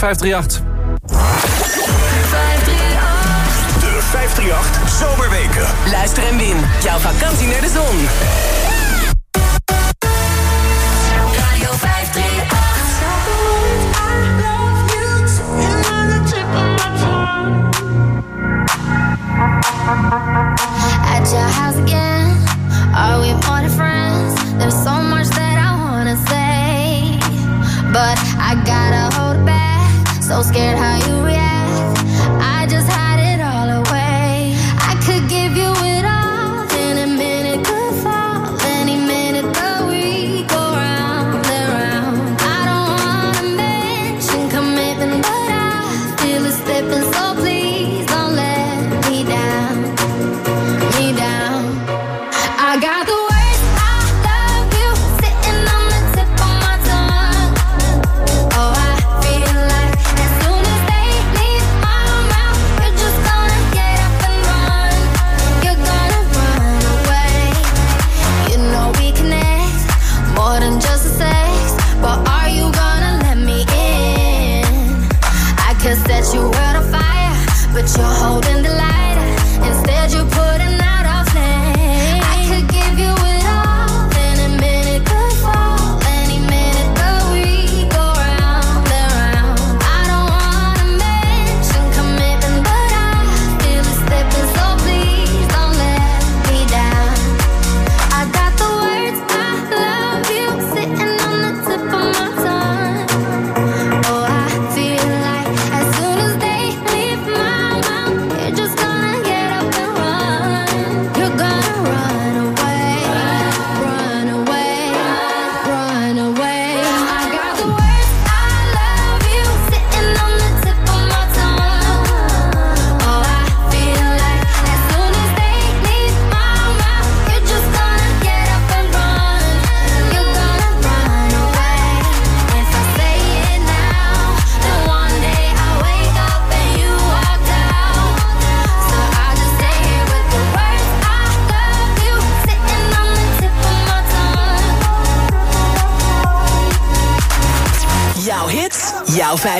538. 538 Zomerweken. Luister en win. Jouw vakantie naar de zon.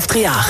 538.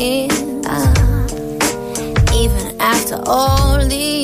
see all changes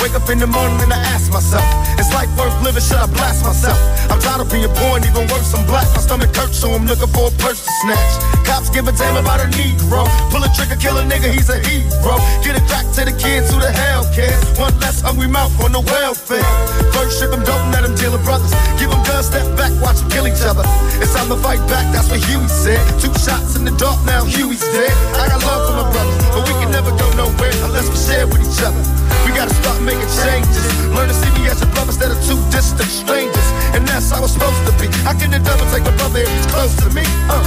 Wake up in the morning and I ask myself, is life worth living? Should I blast myself? I'm tired of being and even worse, I'm black. My stomach hurts, so I'm looking for a purse to snatch. Cops give a damn about a Negro. Pull a trigger, kill a nigga, he's a hero. Get it back to the kids who the hell cares. One less hungry mouth on the welfare. First ship them, don't let them deal with brothers. Give them guns, step back, watch them kill each other. It's time to fight back, that's what Huey said. Two shots in the dark, now Huey's dead. I got love for my brothers, but we can never go nowhere unless we share with each other. We gotta start making changes. Learn to see me as a brother instead of two distant strangers. And that's how it's supposed to be. How can the devil take my brother if he's close to me? Uh.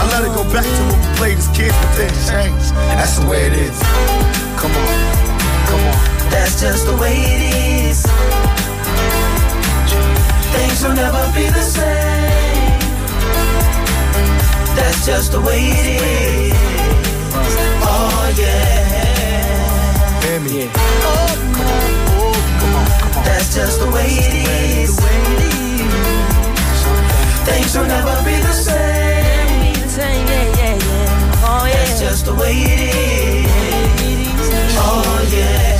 I let it go back to when we played as kids, but then changed. That's the way it is. Come on, come on. That's just the way it is. Things will never be the same. That's just the way it is. Oh yeah. Hear me. Oh, come on. Oh, come on, come on. That's just the way it is. Things will never be the same. Oh, yeah. That's just the way it is. Oh yeah.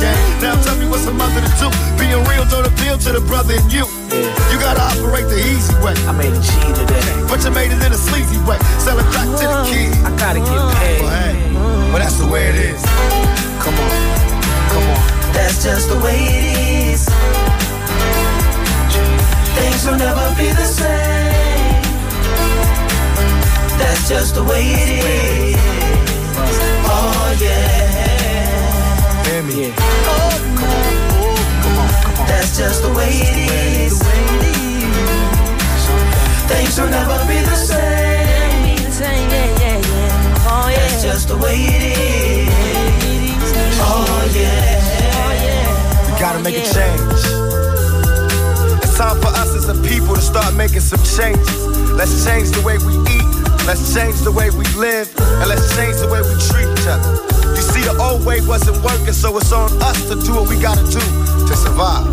game. Now tell me what's a mother to do. Being real don't appeal to the brother in you. You gotta operate the easy way. I made a G today. But you made it in a sleazy way. Selling crack to the uh-huh. kid. I gotta get paid. Well, hey, well, that's the way it is. Come on, come on. That's just the way it is. Things will never be the same. That's just the way it is. Oh yeah. Hear me. Oh, come on. Oh, come on, come on. That's just the way it is. Things will never be the same. Oh, That's just the way it is. Oh yeah. Oh, we gotta oh, make a change. It's time for us as a people to start making some changes. Let's change the way we eat. Let's change the way we live. And let's change the way we treat each other. You see, the old way wasn't working, so it's on us to do what we gotta do to survive.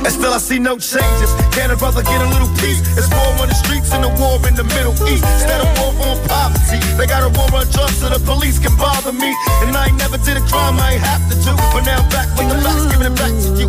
And still I see no changes. Can a brother get a little peace? It's war on the streets and a war in the Middle East. Instead of war on poverty, they got a war on drugs so the police can bother me. And I ain't never did a crime I ain't have to do. But now I'm back with the facts, giving it back to you.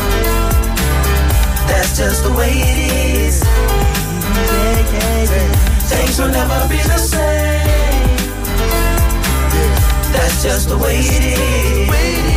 That's just the way it is. Things will never be the same. That's just the way it is.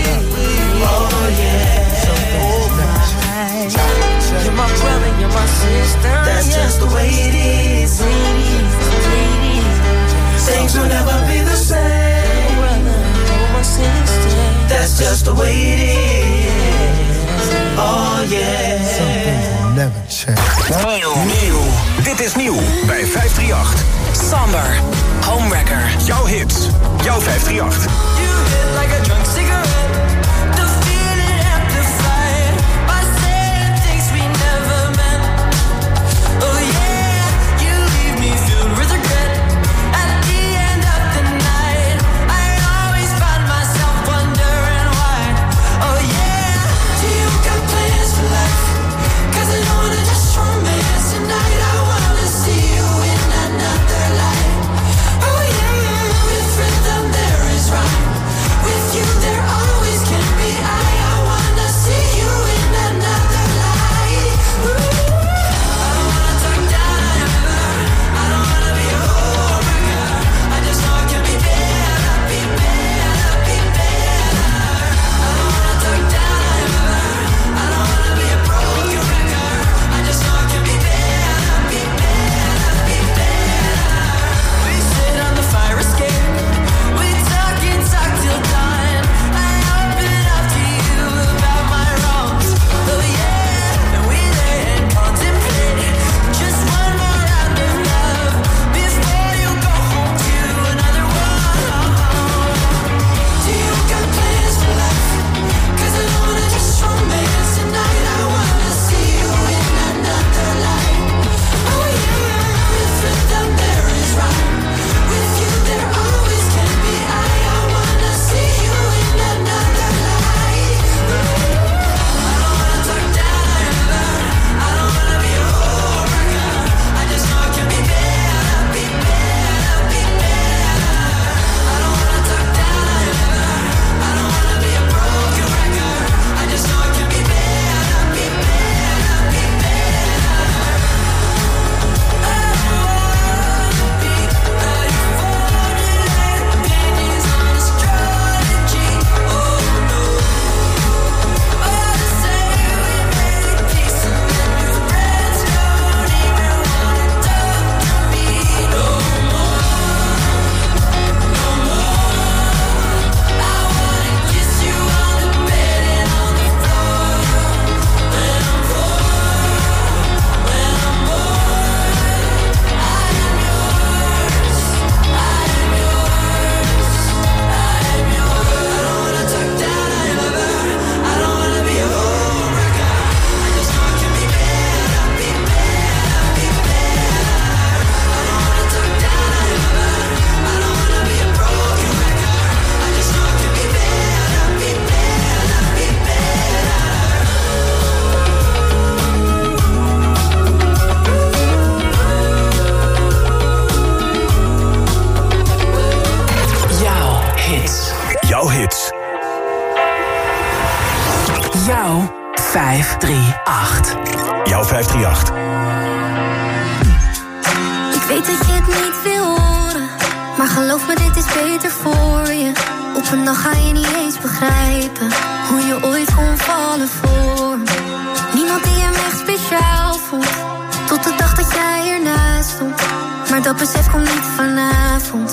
538. Niemand die hem echt speciaal voelt. Tot de dag dat jij ernaast stond. Maar dat besef komt niet vanavond.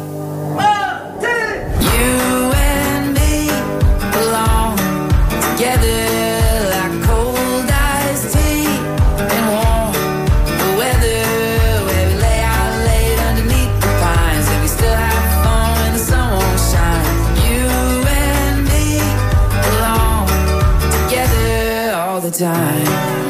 die.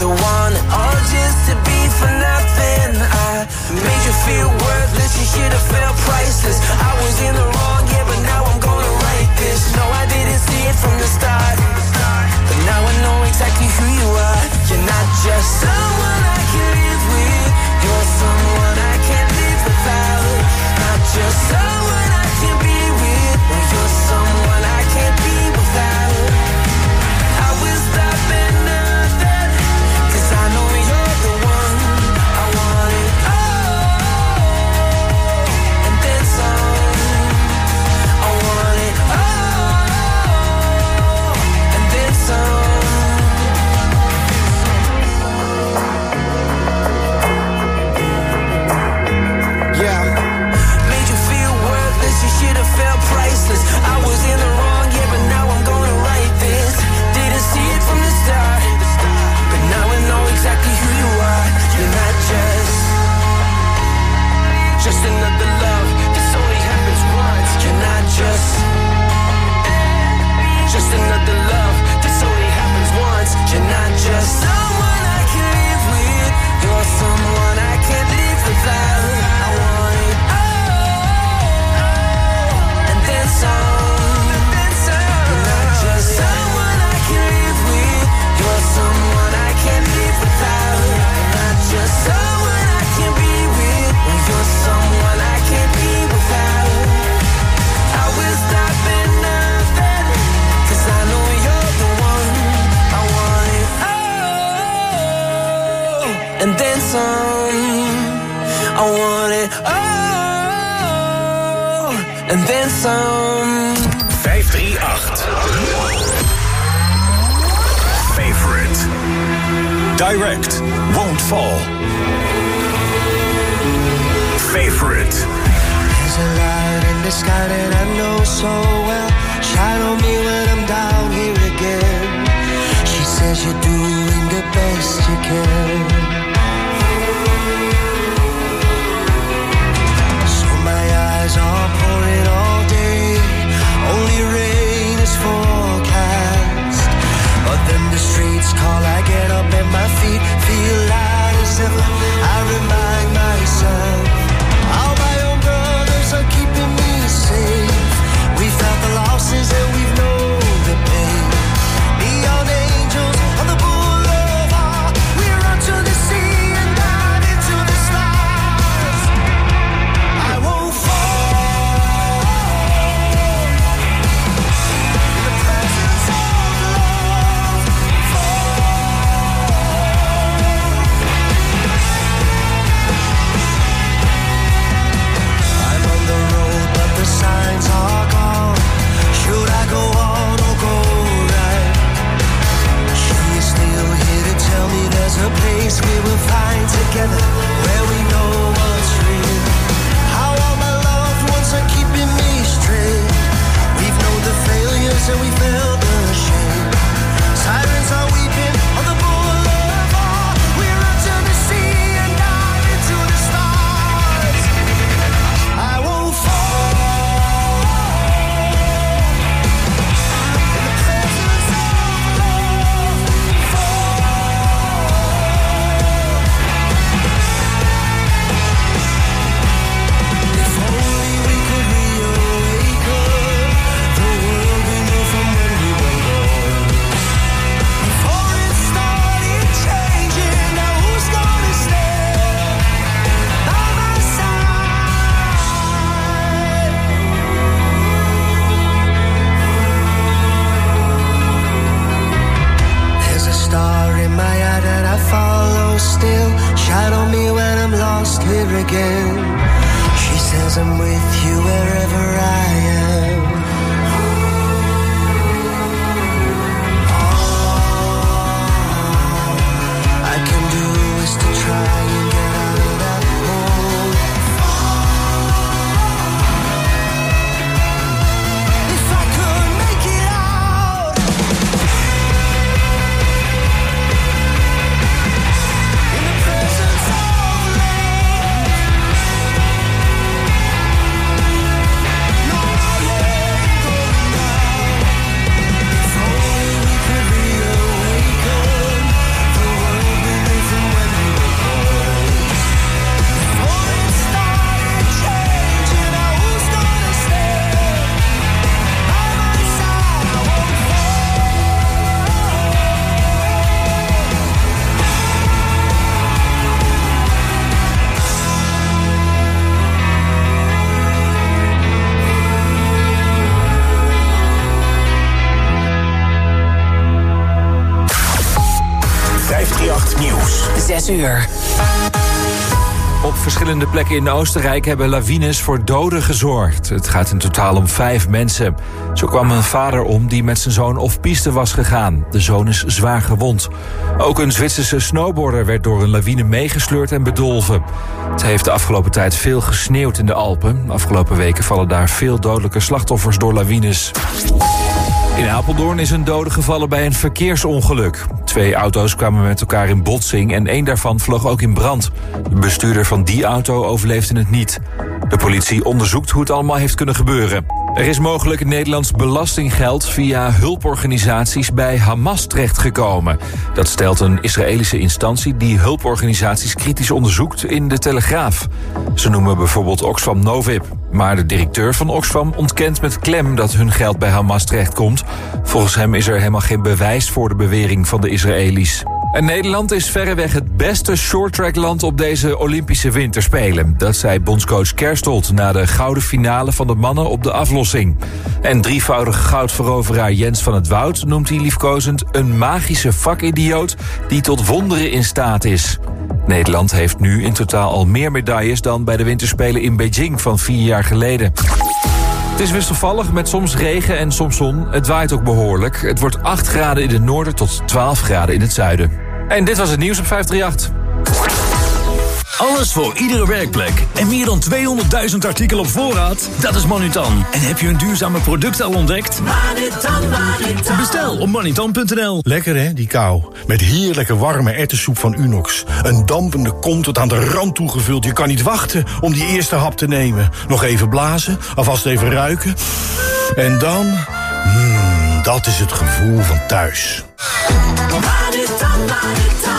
the one then some. 538. Favorite. Direct. Won't fall. Favorite. There's a light in the sky that I know so well. Me when I'm down here again. She says you're doing the best you can. eyes are call, I get up and my feet feel light as ever. and we felt Op verschillende plekken in Oostenrijk hebben lawines voor doden gezorgd. Het gaat in totaal om vijf mensen. Zo kwam een vader om die met zijn zoon op piste was gegaan. De zoon is zwaar gewond. Ook een Zwitserse snowboarder werd door een lawine meegesleurd en bedolven. Het heeft de afgelopen tijd veel gesneeuwd in de Alpen. Afgelopen weken vallen daar veel dodelijke slachtoffers door lawines. In Apeldoorn is een dode gevallen bij een verkeersongeluk. Twee auto's kwamen met elkaar in botsing en één daarvan vloog ook in brand. De bestuurder van die auto overleefde het niet. De politie onderzoekt hoe het allemaal heeft kunnen gebeuren. Er is mogelijk Nederlands belastinggeld via hulporganisaties bij Hamas terechtgekomen. Dat stelt een Israëlische instantie die hulporganisaties kritisch onderzoekt in de Telegraaf. Ze noemen bijvoorbeeld Oxfam Novib. Maar de directeur van Oxfam ontkent met klem dat hun geld bij Hamas terechtkomt. Volgens hem is er helemaal geen bewijs voor de bewering van de Israëli's. En Nederland is verreweg het beste shorttrackland op deze Olympische Winterspelen. Dat zei bondscoach Kerstold na de gouden finale van de mannen op de aflossing. En drievoudige goudveroveraar Jens van het Woud noemt hij liefkozend een magische vakidioot die tot wonderen in staat is. Nederland heeft nu in totaal al meer medailles dan bij de Winterspelen in Beijing van vier jaar geleden. Het is wisselvallig met soms regen en soms zon. Het waait ook behoorlijk. Het wordt 8 graden in het noorden tot 12 graden in het zuiden. En dit was het nieuws op 538. Alles voor iedere werkplek. En meer dan 200.000 artikelen op voorraad? Dat is Manutan. En heb je een duurzame product al ontdekt? Manutan, Manutan. Bestel op manutan.nl. Lekker hè, die kou. Met heerlijke warme ertessoep van Unox. Een dampende kom tot aan de rand toegevuld. Je kan niet wachten om die eerste hap te nemen. Nog even blazen, alvast even ruiken. En dan... Mmm, dat is het gevoel van thuis. Manutan.